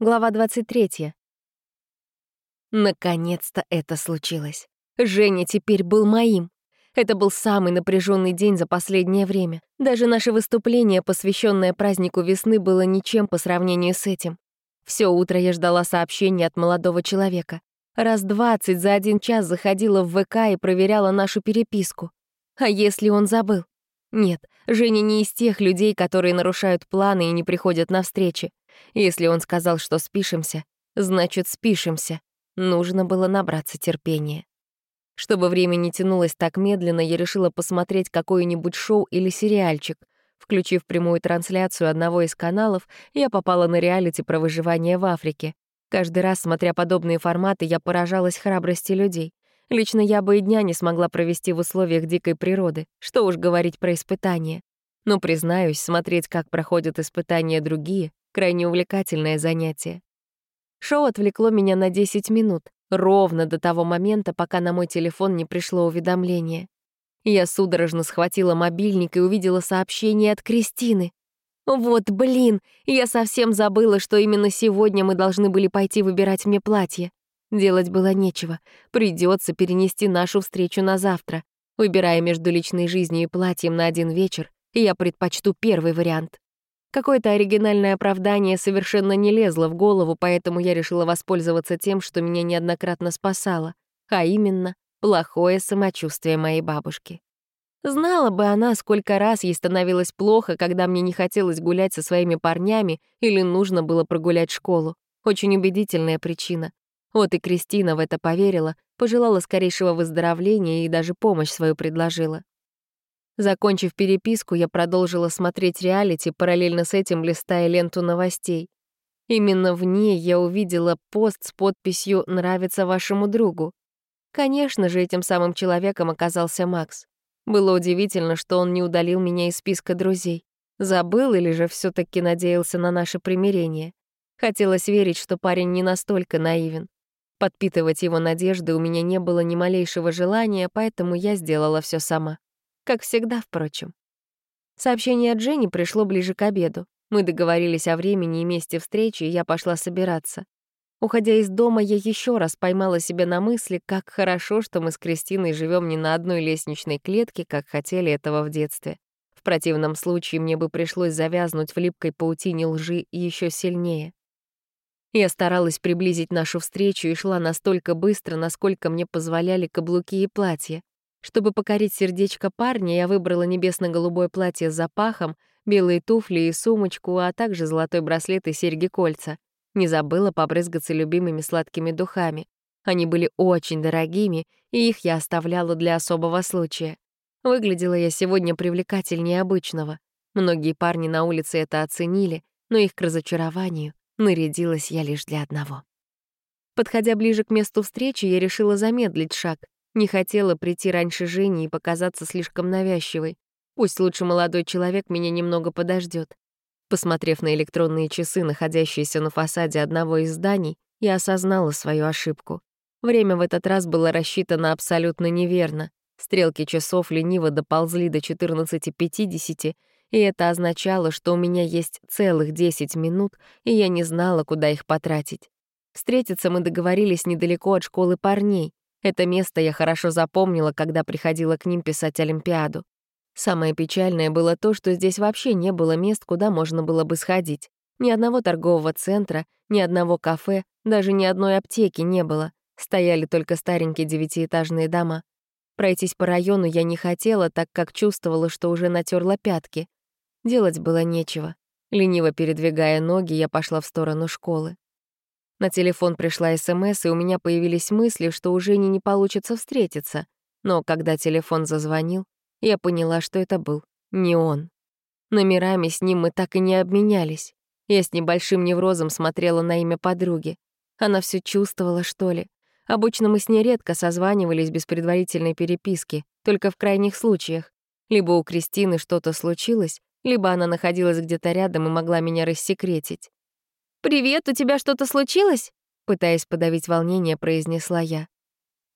Глава 23. Наконец-то это случилось. Женя теперь был моим. Это был самый напряженный день за последнее время. Даже наше выступление, посвященное празднику весны, было ничем по сравнению с этим. Все утро я ждала сообщения от молодого человека. Раз двадцать за один час заходила в ВК и проверяла нашу переписку. А если он забыл? Нет, Женя не из тех людей, которые нарушают планы и не приходят на встречи. Если он сказал, что спишемся, значит, спишемся. Нужно было набраться терпения. Чтобы время не тянулось так медленно, я решила посмотреть какое-нибудь шоу или сериальчик. Включив прямую трансляцию одного из каналов, я попала на реалити про выживание в Африке. Каждый раз, смотря подобные форматы, я поражалась храбрости людей. Лично я бы и дня не смогла провести в условиях дикой природы. Что уж говорить про испытания. Но, признаюсь, смотреть, как проходят испытания другие, Крайне увлекательное занятие. Шоу отвлекло меня на 10 минут, ровно до того момента, пока на мой телефон не пришло уведомление. Я судорожно схватила мобильник и увидела сообщение от Кристины. Вот блин, я совсем забыла, что именно сегодня мы должны были пойти выбирать мне платье. Делать было нечего. Придется перенести нашу встречу на завтра. Выбирая между личной жизнью и платьем на один вечер, я предпочту первый вариант. Какое-то оригинальное оправдание совершенно не лезло в голову, поэтому я решила воспользоваться тем, что меня неоднократно спасало, а именно плохое самочувствие моей бабушки. Знала бы она, сколько раз ей становилось плохо, когда мне не хотелось гулять со своими парнями или нужно было прогулять школу. Очень убедительная причина. Вот и Кристина в это поверила, пожелала скорейшего выздоровления и даже помощь свою предложила. Закончив переписку, я продолжила смотреть реалити, параллельно с этим листая ленту новостей. Именно в ней я увидела пост с подписью «Нравится вашему другу». Конечно же, этим самым человеком оказался Макс. Было удивительно, что он не удалил меня из списка друзей. Забыл или же все таки надеялся на наше примирение. Хотелось верить, что парень не настолько наивен. Подпитывать его надежды у меня не было ни малейшего желания, поэтому я сделала все сама. Как всегда, впрочем. Сообщение от Жени пришло ближе к обеду. Мы договорились о времени и месте встречи, и я пошла собираться. Уходя из дома, я еще раз поймала себя на мысли, как хорошо, что мы с Кристиной живем не на одной лестничной клетке, как хотели этого в детстве. В противном случае мне бы пришлось завязнуть в липкой паутине лжи еще сильнее. Я старалась приблизить нашу встречу и шла настолько быстро, насколько мне позволяли каблуки и платье. Чтобы покорить сердечко парня, я выбрала небесно-голубое платье с запахом, белые туфли и сумочку, а также золотой браслет и серьги-кольца. Не забыла побрызгаться любимыми сладкими духами. Они были очень дорогими, и их я оставляла для особого случая. Выглядела я сегодня привлекательнее обычного. Многие парни на улице это оценили, но их к разочарованию нарядилась я лишь для одного. Подходя ближе к месту встречи, я решила замедлить шаг, не хотела прийти раньше Жени и показаться слишком навязчивой. Пусть лучше молодой человек меня немного подождет. Посмотрев на электронные часы, находящиеся на фасаде одного из зданий, я осознала свою ошибку. Время в этот раз было рассчитано абсолютно неверно. Стрелки часов лениво доползли до 14.50, и это означало, что у меня есть целых 10 минут, и я не знала, куда их потратить. Встретиться мы договорились недалеко от школы парней. Это место я хорошо запомнила, когда приходила к ним писать Олимпиаду. Самое печальное было то, что здесь вообще не было мест, куда можно было бы сходить. Ни одного торгового центра, ни одного кафе, даже ни одной аптеки не было. Стояли только старенькие девятиэтажные дома. Пройтись по району я не хотела, так как чувствовала, что уже натерла пятки. Делать было нечего. Лениво передвигая ноги, я пошла в сторону школы. На телефон пришла СМС, и у меня появились мысли, что у Жени не получится встретиться. Но когда телефон зазвонил, я поняла, что это был не он. Номерами с ним мы так и не обменялись. Я с небольшим неврозом смотрела на имя подруги. Она все чувствовала, что ли. Обычно мы с ней редко созванивались без предварительной переписки, только в крайних случаях. Либо у Кристины что-то случилось, либо она находилась где-то рядом и могла меня рассекретить. «Привет, у тебя что-то случилось?» Пытаясь подавить волнение, произнесла я.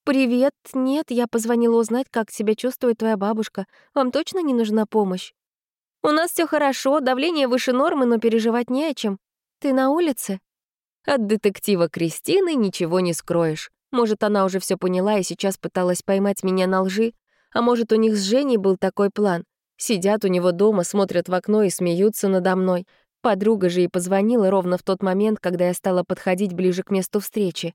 «Привет, нет, я позвонила узнать, как себя чувствует твоя бабушка. Вам точно не нужна помощь?» «У нас все хорошо, давление выше нормы, но переживать не о чем. Ты на улице?» От детектива Кристины ничего не скроешь. Может, она уже все поняла и сейчас пыталась поймать меня на лжи, а может, у них с Женей был такой план. Сидят у него дома, смотрят в окно и смеются надо мной. Подруга же и позвонила ровно в тот момент, когда я стала подходить ближе к месту встречи.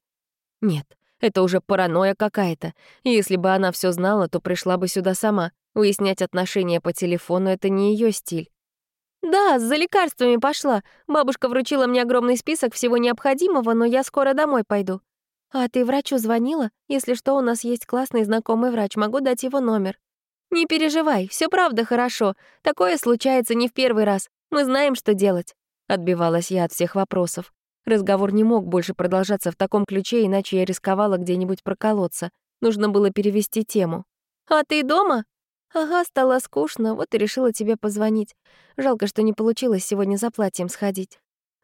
Нет, это уже паранойя какая-то. Если бы она все знала, то пришла бы сюда сама. Уяснять отношения по телефону — это не ее стиль. «Да, за лекарствами пошла. Бабушка вручила мне огромный список всего необходимого, но я скоро домой пойду. «А ты врачу звонила? Если что, у нас есть классный знакомый врач, могу дать его номер». «Не переживай, все правда хорошо. Такое случается не в первый раз. Мы знаем, что делать». Отбивалась я от всех вопросов. Разговор не мог больше продолжаться в таком ключе, иначе я рисковала где-нибудь проколоться. Нужно было перевести тему. «А ты дома?» «Ага, стало скучно, вот и решила тебе позвонить. Жалко, что не получилось сегодня за платьем сходить».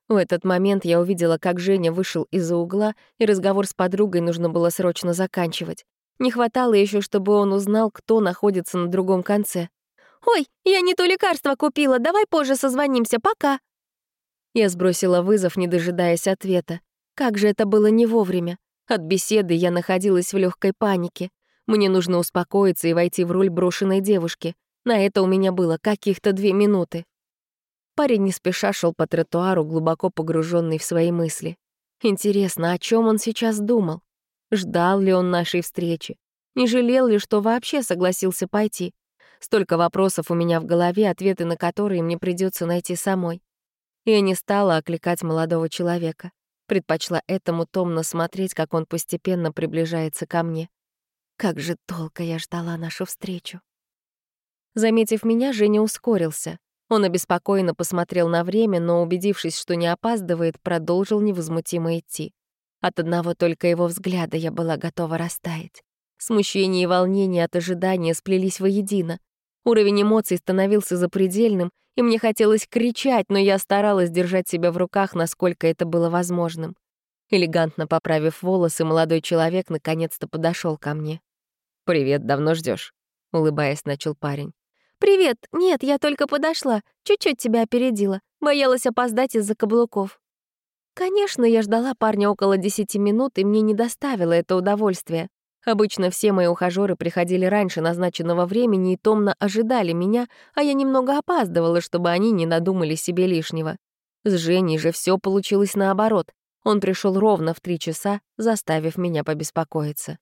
В этот момент я увидела, как Женя вышел из-за угла, и разговор с подругой нужно было срочно заканчивать. Не хватало еще, чтобы он узнал, кто находится на другом конце. «Ой, я не то лекарство купила, давай позже созвонимся, пока!» Я сбросила вызов, не дожидаясь ответа. Как же это было не вовремя. От беседы я находилась в легкой панике. Мне нужно успокоиться и войти в роль брошенной девушки. На это у меня было каких-то две минуты. Парень не спеша шел по тротуару, глубоко погруженный в свои мысли. Интересно, о чем он сейчас думал? Ждал ли он нашей встречи? Не жалел ли, что вообще согласился пойти? Столько вопросов у меня в голове, ответы на которые мне придется найти самой. Я не стала окликать молодого человека. Предпочла этому томно смотреть, как он постепенно приближается ко мне. Как же долго я ждала нашу встречу. Заметив меня, Женя ускорился. Он обеспокоенно посмотрел на время, но, убедившись, что не опаздывает, продолжил невозмутимо идти. От одного только его взгляда я была готова растаять. Смущение и волнение от ожидания сплелись воедино. Уровень эмоций становился запредельным, и мне хотелось кричать, но я старалась держать себя в руках, насколько это было возможным. Элегантно поправив волосы, молодой человек наконец-то подошел ко мне. «Привет, давно ждешь? улыбаясь, начал парень. «Привет! Нет, я только подошла. Чуть-чуть тебя опередила. Боялась опоздать из-за каблуков». Конечно, я ждала парня около десяти минут, и мне не доставило это удовольствие. Обычно все мои ухажёры приходили раньше назначенного времени и томно ожидали меня, а я немного опаздывала, чтобы они не надумали себе лишнего. С Женей же все получилось наоборот. Он пришел ровно в три часа, заставив меня побеспокоиться.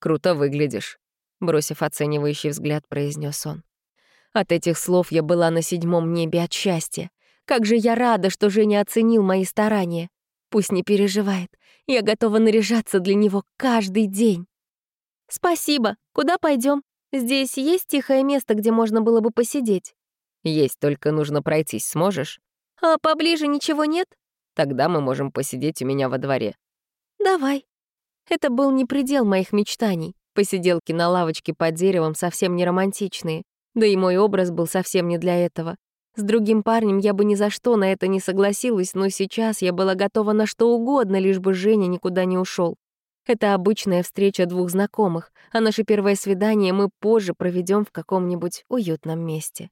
«Круто выглядишь», — бросив оценивающий взгляд, произнес он. От этих слов я была на седьмом небе от счастья. Как же я рада, что Женя оценил мои старания. Пусть не переживает. Я готова наряжаться для него каждый день. Спасибо. Куда пойдем? Здесь есть тихое место, где можно было бы посидеть? Есть, только нужно пройтись. Сможешь? А поближе ничего нет? Тогда мы можем посидеть у меня во дворе. Давай. Это был не предел моих мечтаний. Посиделки на лавочке под деревом совсем не романтичные. Да и мой образ был совсем не для этого. С другим парнем я бы ни за что на это не согласилась, но сейчас я была готова на что угодно, лишь бы Женя никуда не ушел. Это обычная встреча двух знакомых, а наше первое свидание мы позже проведем в каком-нибудь уютном месте.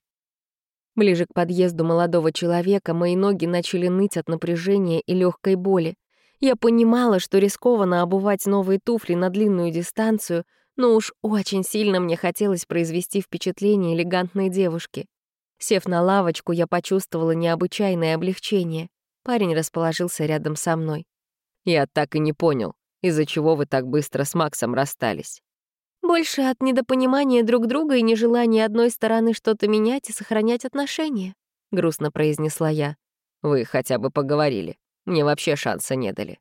Ближе к подъезду молодого человека мои ноги начали ныть от напряжения и легкой боли. Я понимала, что рискованно обувать новые туфли на длинную дистанцию, но уж очень сильно мне хотелось произвести впечатление элегантной девушки. Сев на лавочку, я почувствовала необычайное облегчение. Парень расположился рядом со мной. «Я так и не понял, из-за чего вы так быстро с Максом расстались?» «Больше от недопонимания друг друга и нежелания одной стороны что-то менять и сохранять отношения», — грустно произнесла я. «Вы хотя бы поговорили. Мне вообще шанса не дали».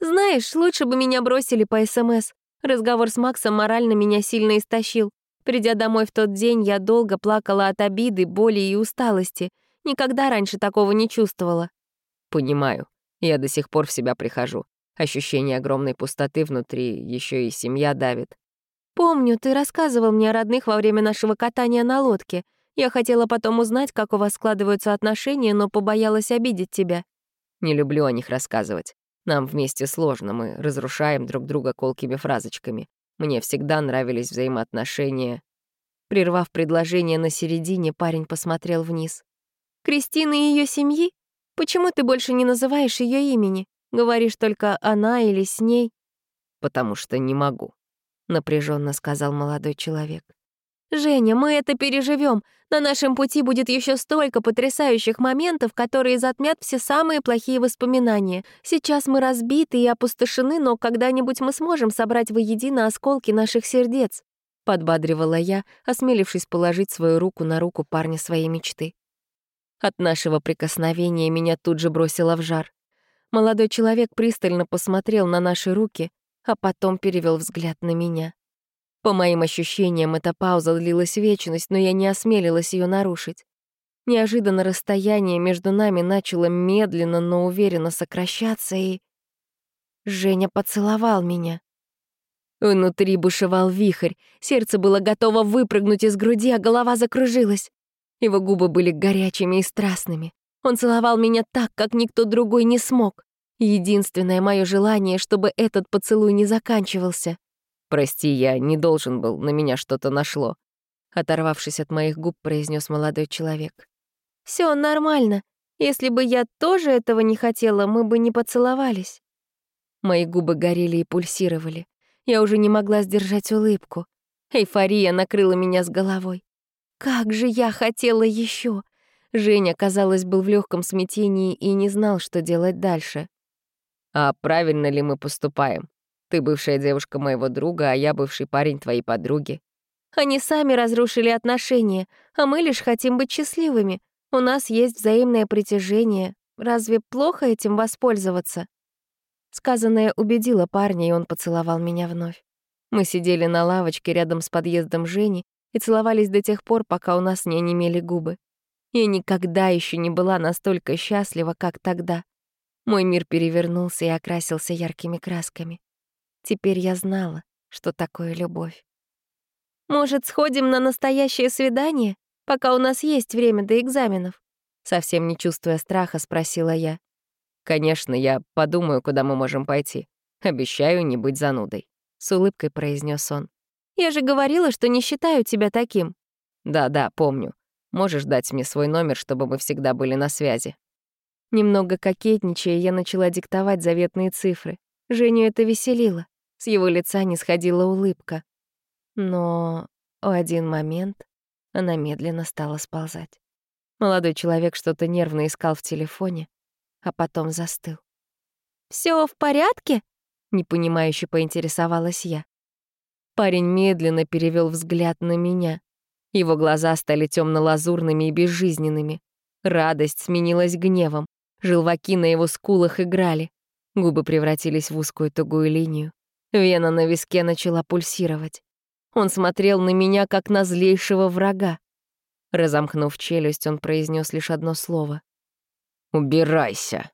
«Знаешь, лучше бы меня бросили по СМС. Разговор с Максом морально меня сильно истощил. Придя домой в тот день, я долго плакала от обиды, боли и усталости. Никогда раньше такого не чувствовала. Понимаю. Я до сих пор в себя прихожу. Ощущение огромной пустоты внутри, еще и семья давит. Помню, ты рассказывал мне о родных во время нашего катания на лодке. Я хотела потом узнать, как у вас складываются отношения, но побоялась обидеть тебя. Не люблю о них рассказывать. Нам вместе сложно, мы разрушаем друг друга колкими фразочками. Мне всегда нравились взаимоотношения. Прервав предложение на середине, парень посмотрел вниз. «Кристина и ее семьи? Почему ты больше не называешь ее имени? Говоришь только она или с ней?» «Потому что не могу», — напряженно сказал молодой человек. «Женя, мы это переживем. На нашем пути будет еще столько потрясающих моментов, которые затмят все самые плохие воспоминания. Сейчас мы разбиты и опустошены, но когда-нибудь мы сможем собрать воедино осколки наших сердец», — подбадривала я, осмелившись положить свою руку на руку парня своей мечты. От нашего прикосновения меня тут же бросило в жар. Молодой человек пристально посмотрел на наши руки, а потом перевел взгляд на меня. По моим ощущениям, эта пауза длилась вечность, но я не осмелилась ее нарушить. Неожиданно расстояние между нами начало медленно, но уверенно сокращаться, и... Женя поцеловал меня. Внутри бушевал вихрь, сердце было готово выпрыгнуть из груди, а голова закружилась. Его губы были горячими и страстными. Он целовал меня так, как никто другой не смог. Единственное мое желание, чтобы этот поцелуй не заканчивался. «Прости, я не должен был, на меня что-то нашло», оторвавшись от моих губ, произнес молодой человек. Все нормально. Если бы я тоже этого не хотела, мы бы не поцеловались». Мои губы горели и пульсировали. Я уже не могла сдержать улыбку. Эйфория накрыла меня с головой. Как же я хотела еще! Женя, казалось, был в легком смятении и не знал, что делать дальше. «А правильно ли мы поступаем?» Ты бывшая девушка моего друга, а я бывший парень твоей подруги. Они сами разрушили отношения, а мы лишь хотим быть счастливыми. У нас есть взаимное притяжение. Разве плохо этим воспользоваться?» Сказанное убедило парня, и он поцеловал меня вновь. Мы сидели на лавочке рядом с подъездом Жени и целовались до тех пор, пока у нас не онемели губы. Я никогда еще не была настолько счастлива, как тогда. Мой мир перевернулся и окрасился яркими красками. Теперь я знала, что такое любовь. «Может, сходим на настоящее свидание, пока у нас есть время до экзаменов?» Совсем не чувствуя страха, спросила я. «Конечно, я подумаю, куда мы можем пойти. Обещаю не быть занудой», — с улыбкой произнес он. «Я же говорила, что не считаю тебя таким». «Да-да, помню. Можешь дать мне свой номер, чтобы мы всегда были на связи». Немного кокетничая, я начала диктовать заветные цифры. Женю это веселило. С его лица не сходила улыбка. Но в один момент она медленно стала сползать. Молодой человек что-то нервно искал в телефоне, а потом застыл. Все в порядке?» — непонимающе поинтересовалась я. Парень медленно перевел взгляд на меня. Его глаза стали темно лазурными и безжизненными. Радость сменилась гневом. Желваки на его скулах играли. Губы превратились в узкую тугую линию. Вена на виске начала пульсировать. Он смотрел на меня, как на злейшего врага. Разомкнув челюсть, он произнес лишь одно слово. «Убирайся!»